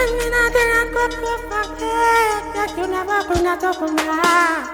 Termina de la copa, que tú no vas con una más.